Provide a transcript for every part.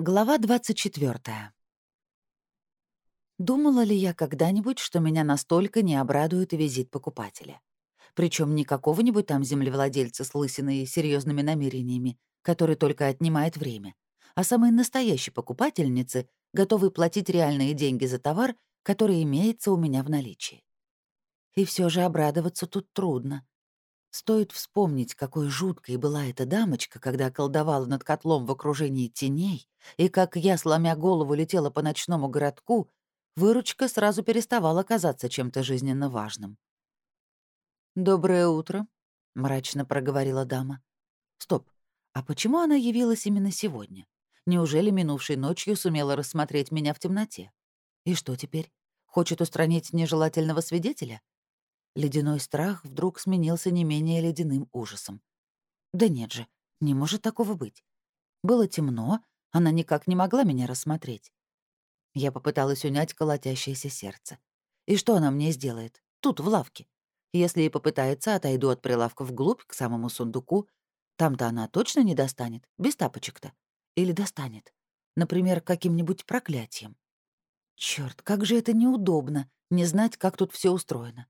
Глава 24. Думала ли я когда-нибудь, что меня настолько не обрадует визит покупателя? Причем не какого-нибудь там землевладельца с лысиной и серьезными намерениями, который только отнимает время, а самой настоящей покупательницы, готовой платить реальные деньги за товар, который имеется у меня в наличии. И все же обрадоваться тут трудно. Стоит вспомнить, какой жуткой была эта дамочка, когда колдовала над котлом в окружении теней, и как я, сломя голову, летела по ночному городку, выручка сразу переставала казаться чем-то жизненно важным. «Доброе утро», — мрачно проговорила дама. «Стоп, а почему она явилась именно сегодня? Неужели минувшей ночью сумела рассмотреть меня в темноте? И что теперь? Хочет устранить нежелательного свидетеля? Ледяной страх вдруг сменился не менее ледяным ужасом. Да нет же, не может такого быть. Было темно, она никак не могла меня рассмотреть. Я попыталась унять колотящееся сердце. И что она мне сделает? Тут, в лавке. Если и попытается, отойду от прилавка вглубь, к самому сундуку. Там-то она точно не достанет, без тапочек-то. Или достанет. Например, каким-нибудь проклятием. Черт, как же это неудобно, не знать, как тут все устроено.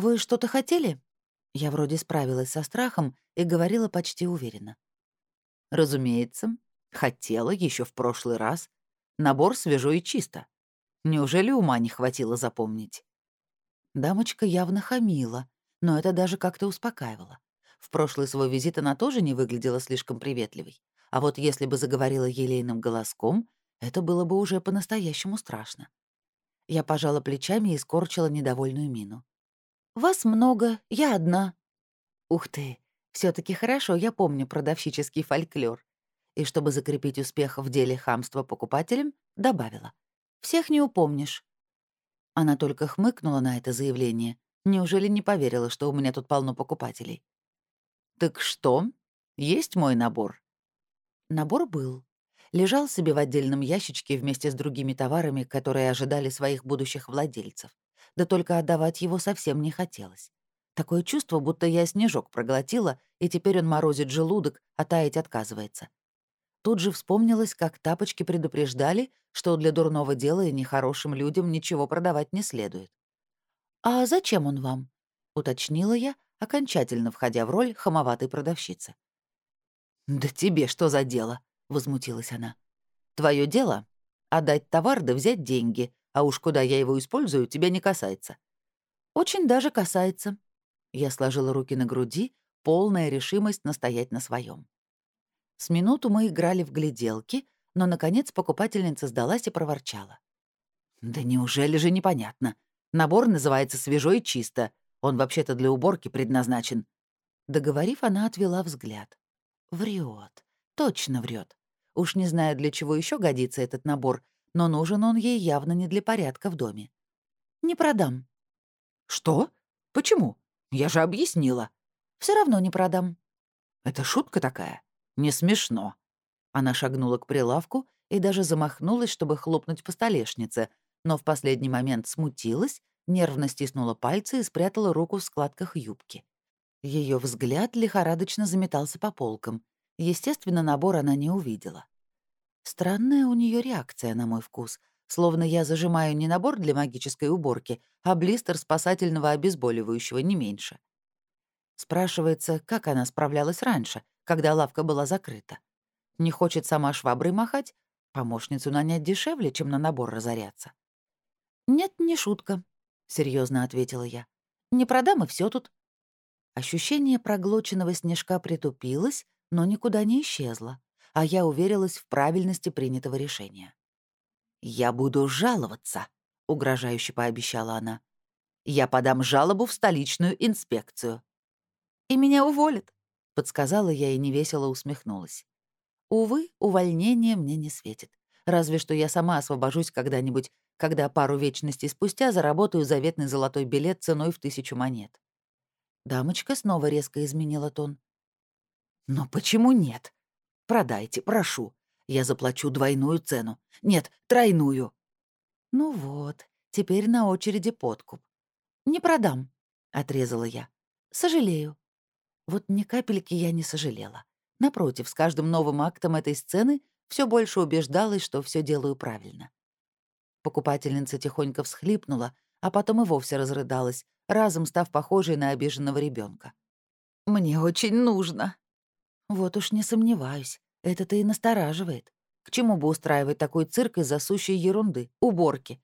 «Вы что-то хотели?» Я вроде справилась со страхом и говорила почти уверенно. «Разумеется. Хотела еще в прошлый раз. Набор свежо и чисто. Неужели ума не хватило запомнить?» Дамочка явно хамила, но это даже как-то успокаивало. В прошлый свой визит она тоже не выглядела слишком приветливой. А вот если бы заговорила елейным голоском, это было бы уже по-настоящему страшно. Я пожала плечами и скорчила недовольную мину. «Вас много, я одна». Ух ты, все таки хорошо, я помню продавщический фольклор. И чтобы закрепить успех в деле хамства покупателям, добавила. «Всех не упомнишь». Она только хмыкнула на это заявление. Неужели не поверила, что у меня тут полно покупателей? «Так что? Есть мой набор?» Набор был. Лежал себе в отдельном ящичке вместе с другими товарами, которые ожидали своих будущих владельцев да только отдавать его совсем не хотелось. Такое чувство, будто я снежок проглотила, и теперь он морозит желудок, а таять отказывается. Тут же вспомнилось, как тапочки предупреждали, что для дурного дела и нехорошим людям ничего продавать не следует. «А зачем он вам?» — уточнила я, окончательно входя в роль хамоватой продавщицы. «Да тебе что за дело?» — возмутилась она. «Твое дело — отдать товар да взять деньги, а уж куда я его использую, тебя не касается». «Очень даже касается». Я сложила руки на груди, полная решимость настоять на своем. С минуту мы играли в гляделки, но, наконец, покупательница сдалась и проворчала. «Да неужели же непонятно? Набор называется «Свежо и чисто». Он вообще-то для уборки предназначен». Договорив, она отвела взгляд. Врет, Точно врет. Уж не знаю, для чего еще годится этот набор, но нужен он ей явно не для порядка в доме. «Не продам». «Что? Почему? Я же объяснила». Все равно не продам». «Это шутка такая? Не смешно». Она шагнула к прилавку и даже замахнулась, чтобы хлопнуть по столешнице, но в последний момент смутилась, нервно стиснула пальцы и спрятала руку в складках юбки. Ее взгляд лихорадочно заметался по полкам. Естественно, набор она не увидела. Странная у нее реакция на мой вкус, словно я зажимаю не набор для магической уборки, а блистер спасательного обезболивающего не меньше. Спрашивается, как она справлялась раньше, когда лавка была закрыта. Не хочет сама шваброй махать? Помощницу нанять дешевле, чем на набор разоряться. «Нет, не шутка», — серьезно ответила я. «Не продам, и все тут». Ощущение проглоченного снежка притупилось, но никуда не исчезло а я уверилась в правильности принятого решения. «Я буду жаловаться», — угрожающе пообещала она. «Я подам жалобу в столичную инспекцию». «И меня уволят», — подсказала я и невесело усмехнулась. «Увы, увольнение мне не светит. Разве что я сама освобожусь когда-нибудь, когда пару вечностей спустя заработаю заветный золотой билет ценой в тысячу монет». Дамочка снова резко изменила тон. «Но почему нет?» Продайте, прошу. Я заплачу двойную цену. Нет, тройную». «Ну вот, теперь на очереди подкуп». «Не продам», — отрезала я. «Сожалею». Вот ни капельки я не сожалела. Напротив, с каждым новым актом этой сцены все больше убеждалась, что все делаю правильно. Покупательница тихонько всхлипнула, а потом и вовсе разрыдалась, разом став похожей на обиженного ребенка. «Мне очень нужно». «Вот уж не сомневаюсь, это-то и настораживает. К чему бы устраивать такой цирк из-за сущей ерунды, уборки?»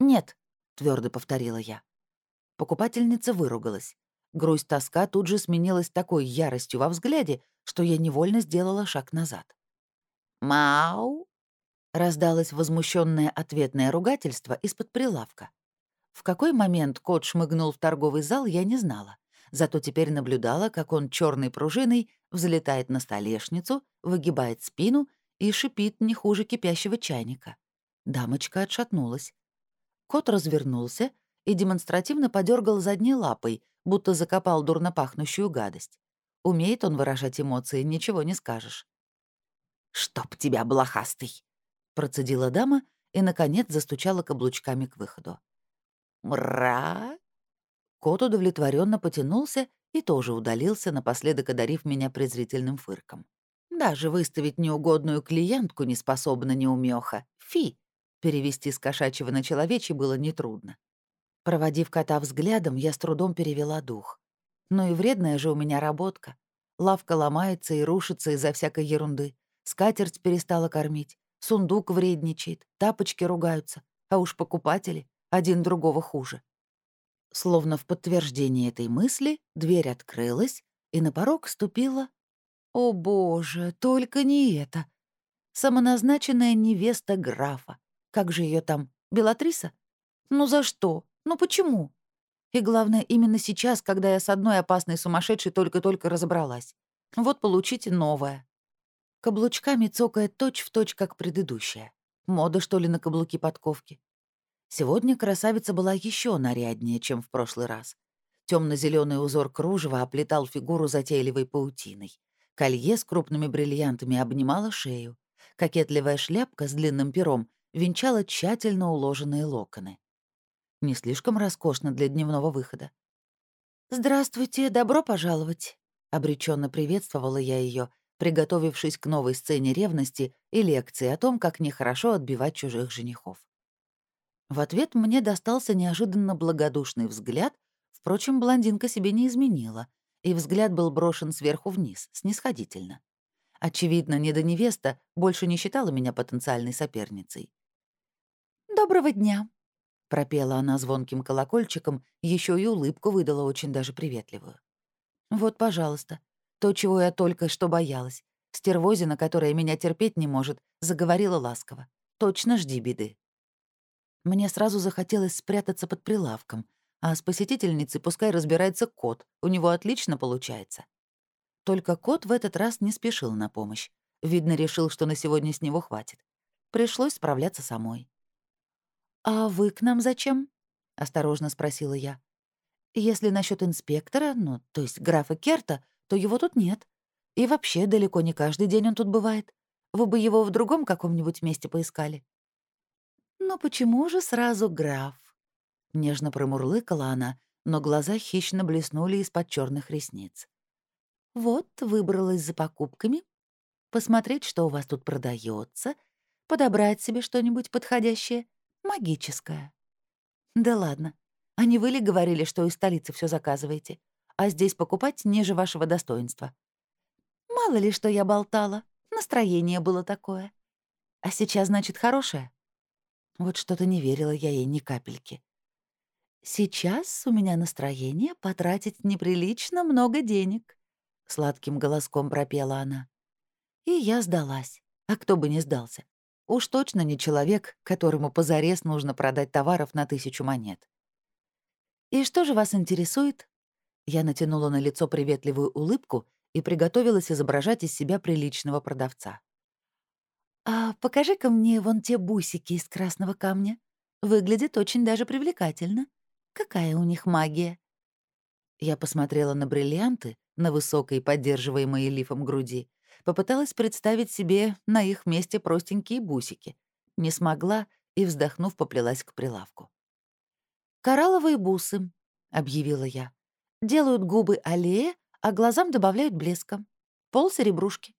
«Нет», — твердо повторила я. Покупательница выругалась. Грусть тоска тут же сменилась такой яростью во взгляде, что я невольно сделала шаг назад. «Мау!» — раздалось возмущенное ответное ругательство из-под прилавка. В какой момент кот шмыгнул в торговый зал, я не знала. Зато теперь наблюдала, как он черной пружиной взлетает на столешницу, выгибает спину и шипит не хуже кипящего чайника. Дамочка отшатнулась. Кот развернулся и демонстративно подергал задней лапой, будто закопал дурнопахнущую гадость. Умеет он выражать эмоции, ничего не скажешь. «Чтоб тебя, блохастый!» — процедила дама и, наконец, застучала каблучками к выходу. «Мра!» Кот удовлетворенно потянулся и тоже удалился, напоследок одарив меня презрительным фырком. Даже выставить неугодную клиентку не способна неумеха. Фи! Перевести с кошачьего на человечий было нетрудно. Проводив кота взглядом, я с трудом перевела дух. Ну и вредная же у меня работка. Лавка ломается и рушится из-за всякой ерунды. Скатерть перестала кормить. Сундук вредничает, тапочки ругаются. А уж покупатели один другого хуже. Словно в подтверждение этой мысли дверь открылась, и на порог ступила... О боже, только не это! Самоназначенная невеста графа. Как же ее там, Белатриса? Ну за что? Ну почему? И главное, именно сейчас, когда я с одной опасной сумасшедшей только-только разобралась. Вот получите новое. Каблучками цокает точь-в-точь, точь, как предыдущая. Мода, что ли, на каблуки подковки? Сегодня красавица была еще наряднее, чем в прошлый раз. темно зеленый узор кружева оплетал фигуру затейливой паутиной. Колье с крупными бриллиантами обнимало шею. Кокетливая шляпка с длинным пером венчала тщательно уложенные локоны. Не слишком роскошно для дневного выхода. «Здравствуйте, добро пожаловать!» — обреченно приветствовала я ее, приготовившись к новой сцене ревности и лекции о том, как нехорошо отбивать чужих женихов. В ответ мне достался неожиданно благодушный взгляд, впрочем, блондинка себе не изменила, и взгляд был брошен сверху вниз, снисходительно. Очевидно, недоневеста больше не считала меня потенциальной соперницей. «Доброго дня!» Пропела она звонким колокольчиком, еще и улыбку выдала очень даже приветливую. «Вот, пожалуйста, то, чего я только что боялась. Стервозина, которая меня терпеть не может, заговорила ласково. Точно жди беды». Мне сразу захотелось спрятаться под прилавком, а с посетительницей пускай разбирается кот, у него отлично получается. Только кот в этот раз не спешил на помощь. Видно, решил, что на сегодня с него хватит. Пришлось справляться самой. «А вы к нам зачем?» — осторожно спросила я. «Если насчет инспектора, ну, то есть графа Керта, то его тут нет. И вообще далеко не каждый день он тут бывает. Вы бы его в другом каком-нибудь месте поискали». «Но почему же сразу граф?» Нежно промурлыкала она, но глаза хищно блеснули из-под черных ресниц. «Вот, выбралась за покупками. Посмотреть, что у вас тут продается, подобрать себе что-нибудь подходящее Магическая. Да ладно. А не вы ли говорили, что из столицы все заказываете? А здесь покупать ниже вашего достоинства? Мало ли, что я болтала. Настроение было такое. А сейчас, значит, хорошее? Вот что-то не верила я ей ни капельки. Сейчас у меня настроение потратить неприлично много денег. Сладким голоском пропела она. И я сдалась. А кто бы не сдался? Уж точно не человек, которому позарез нужно продать товаров на тысячу монет. «И что же вас интересует?» Я натянула на лицо приветливую улыбку и приготовилась изображать из себя приличного продавца. «А покажи-ка мне вон те бусики из красного камня. Выглядит очень даже привлекательно. Какая у них магия?» Я посмотрела на бриллианты, на высокой, поддерживаемой лифом груди, Попыталась представить себе на их месте простенькие бусики. Не смогла и, вздохнув, поплелась к прилавку. «Коралловые бусы», — объявила я. «Делают губы аллея, а глазам добавляют блеском. Пол серебрушки».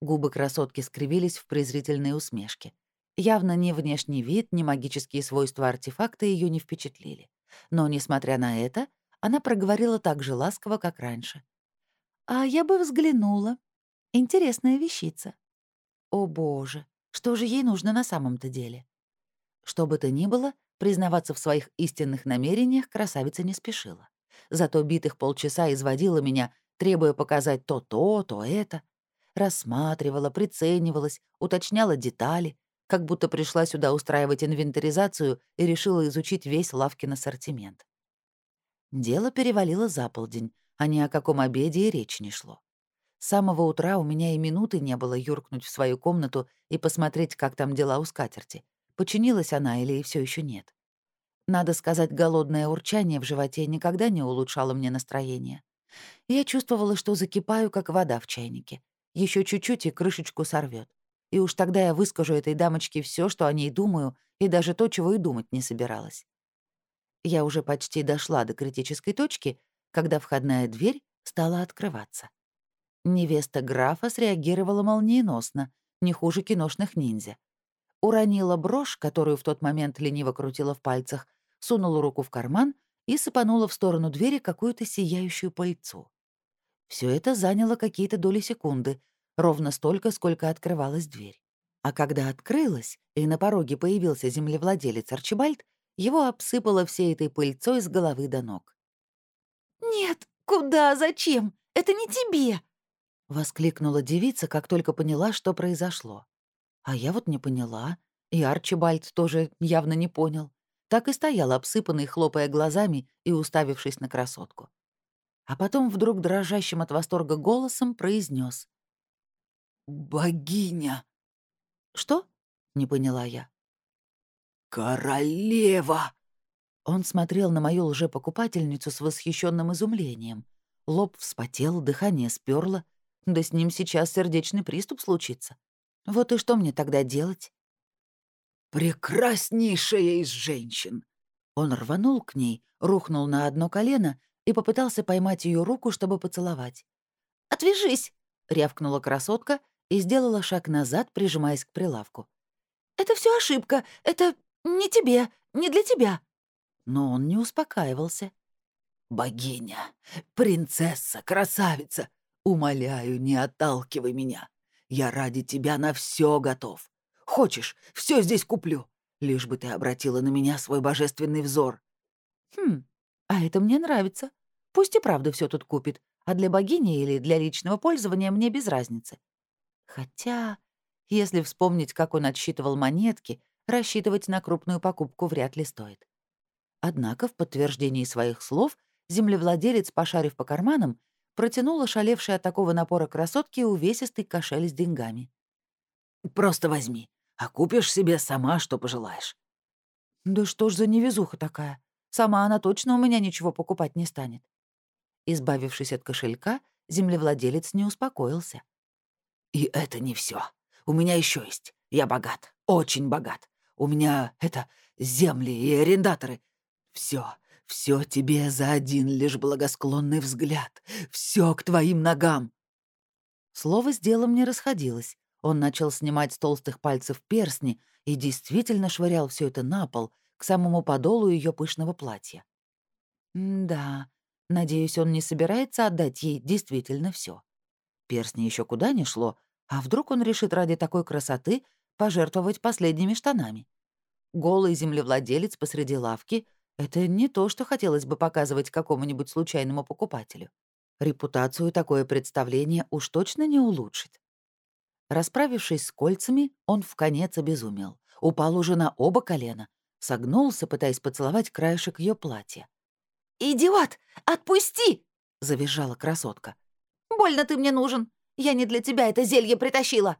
Губы красотки скривились в презрительной усмешке. Явно ни внешний вид, ни магические свойства артефакта ее не впечатлили. Но, несмотря на это, она проговорила так же ласково, как раньше. «А я бы взглянула. Интересная вещица». «О боже, что же ей нужно на самом-то деле?» Что бы то ни было, признаваться в своих истинных намерениях красавица не спешила. Зато битых полчаса изводила меня, требуя показать то то, то это. Рассматривала, приценивалась, уточняла детали, как будто пришла сюда устраивать инвентаризацию и решила изучить весь лавкин ассортимент. Дело перевалило за полдень, а ни о каком обеде и речи не шло. С самого утра у меня и минуты не было юркнуть в свою комнату и посмотреть, как там дела у скатерти. Починилась она или все еще нет. Надо сказать, голодное урчание в животе никогда не улучшало мне настроение. Я чувствовала, что закипаю, как вода в чайнике. Еще чуть-чуть и крышечку сорвет. И уж тогда я выскажу этой дамочке все, что о ней думаю, и даже то, чего и думать не собиралась. Я уже почти дошла до критической точки, когда входная дверь стала открываться. Невеста графа среагировала молниеносно, не хуже киношных ниндзя. Уронила брошь, которую в тот момент лениво крутила в пальцах, сунула руку в карман и сыпанула в сторону двери какую-то сияющую пыльцу. Все это заняло какие-то доли секунды, ровно столько, сколько открывалась дверь. А когда открылась, и на пороге появился землевладелец Арчибальд, его обсыпало всей этой пыльцой с головы до ног. «Нет, куда, зачем? Это не тебе!» — воскликнула девица, как только поняла, что произошло. А я вот не поняла, и Арчибальд тоже явно не понял. Так и стоял обсыпанный, хлопая глазами и уставившись на красотку. А потом вдруг дрожащим от восторга голосом произнес: «Богиня!» «Что?» — не поняла я. «Королева!» Он смотрел на мою лжепокупательницу с восхищенным изумлением. Лоб вспотел, дыхание сперло. Да с ним сейчас сердечный приступ случится. Вот и что мне тогда делать? «Прекраснейшая из женщин!» Он рванул к ней, рухнул на одно колено и попытался поймать ее руку, чтобы поцеловать. «Отвяжись!» — рявкнула красотка и сделала шаг назад, прижимаясь к прилавку. «Это все ошибка. Это не тебе, не для тебя». Но он не успокаивался. «Богиня, принцесса, красавица, умоляю, не отталкивай меня. Я ради тебя на все готов. Хочешь, все здесь куплю, лишь бы ты обратила на меня свой божественный взор». «Хм, а это мне нравится. Пусть и правда все тут купит, а для богини или для личного пользования мне без разницы. Хотя, если вспомнить, как он отсчитывал монетки, рассчитывать на крупную покупку вряд ли стоит. Однако в подтверждении своих слов землевладелец, пошарив по карманам, протянул ошалевший от такого напора красотки увесистый кошель с деньгами. «Просто возьми, а купишь себе сама, что пожелаешь». «Да что ж за невезуха такая? Сама она точно у меня ничего покупать не станет». Избавившись от кошелька, землевладелец не успокоился. И это не все. У меня еще есть. Я богат, очень богат. У меня это земли и арендаторы. Все, все тебе за один лишь благосклонный взгляд. Все к твоим ногам. Слово с делом не расходилось. Он начал снимать с толстых пальцев перстни и действительно швырял все это на пол, к самому подолу ее пышного платья. да, надеюсь, он не собирается отдать ей действительно все. Перстни еще куда ни шло, а вдруг он решит ради такой красоты пожертвовать последними штанами? Голый землевладелец посреди лавки — это не то, что хотелось бы показывать какому-нибудь случайному покупателю. Репутацию такое представление уж точно не улучшит. Расправившись с кольцами, он в конец обезумел. Упал уже на оба колена, согнулся, пытаясь поцеловать краешек ее платья. «Идиот! Отпусти!» — завизжала красотка. Больно ты мне нужен. Я не для тебя это зелье притащила».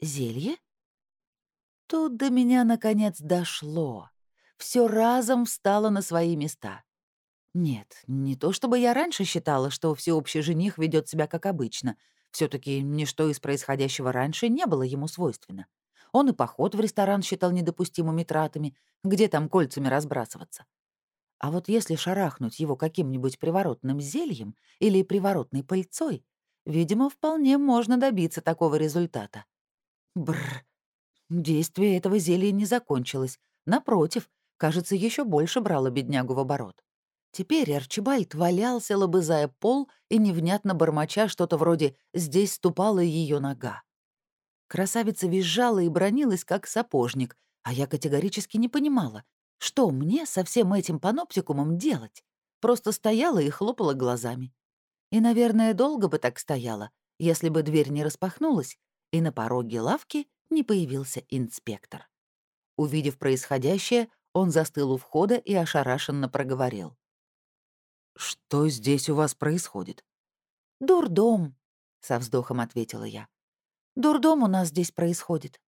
«Зелье?» Тут до меня, наконец, дошло. Все разом встало на свои места. Нет, не то чтобы я раньше считала, что всеобщий жених ведет себя как обычно. все таки ничто из происходящего раньше не было ему свойственно. Он и поход в ресторан считал недопустимыми тратами, где там кольцами разбрасываться. А вот если шарахнуть его каким-нибудь приворотным зельем или приворотной пыльцой, Видимо, вполне можно добиться такого результата. Бррр. Действие этого зелья не закончилось. Напротив, кажется, еще больше брало беднягу в оборот. Теперь Арчибальд валялся, лобызая пол и невнятно бормоча что-то вроде «здесь ступала ее нога». Красавица визжала и бронилась, как сапожник, а я категорически не понимала, что мне со всем этим паноптикумом делать. Просто стояла и хлопала глазами. И, наверное, долго бы так стояла, если бы дверь не распахнулась, и на пороге лавки не появился инспектор. Увидев происходящее, он застыл у входа и ошарашенно проговорил. «Что здесь у вас происходит?» «Дурдом», — со вздохом ответила я. «Дурдом у нас здесь происходит».